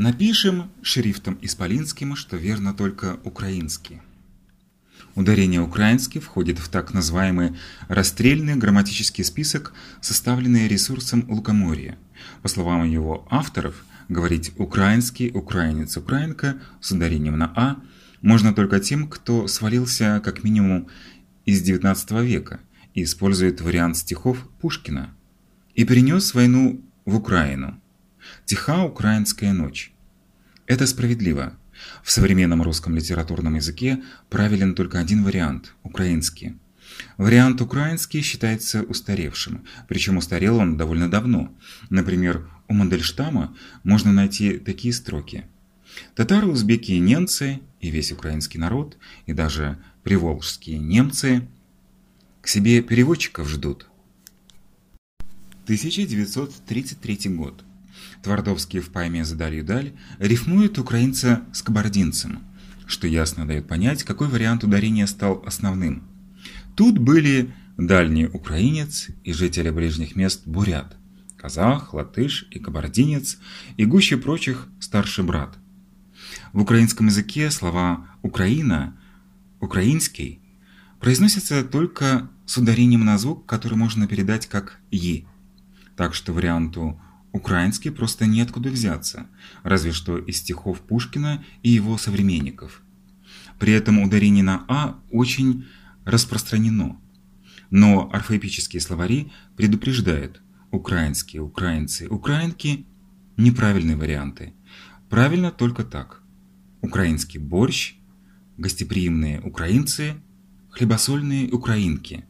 Напишем шрифтом исполинским, что верно только украинский. Ударение «украинский» входит в так называемый расстрельный грамматический список, составленный ресурсом Лукоморья. По словам его авторов, говорить «украинский», «украинец», «украинка» с ударением на «а» можно только тем, кто свалился как минимум из XIX века и использует вариант стихов Пушкина и перенес войну в Украину. Тиха украинская ночь. Это справедливо. В современном русском литературном языке правилен только один вариант – украинский. Вариант украинский считается устаревшим, причем устарел он довольно давно. Например, у Мандельштама можно найти такие строки. Татары, узбеки и немцы, и весь украинский народ, и даже приволжские немцы к себе переводчиков ждут. 1933 год. Твардовский в поэме «За далью даль» рифмует украинца с кабардинцем, что ясно дает понять, какой вариант ударения стал основным. Тут были дальний украинец и жители ближних мест бурят, казах, латыш и кабардинец, и гуще прочих старший брат. В украинском языке слова «Украина», «украинский» произносятся только с ударением на звук, который можно передать как «и». Так что варианту Украинский просто неоткуда взяться, разве что из стихов Пушкина и его современников. При этом ударение на «а» очень распространено. Но орфоэпические словари предупреждают «украинские», «украинцы», «украинки» – неправильные варианты. Правильно только так. Украинский борщ, гостеприимные украинцы, хлебосольные украинки –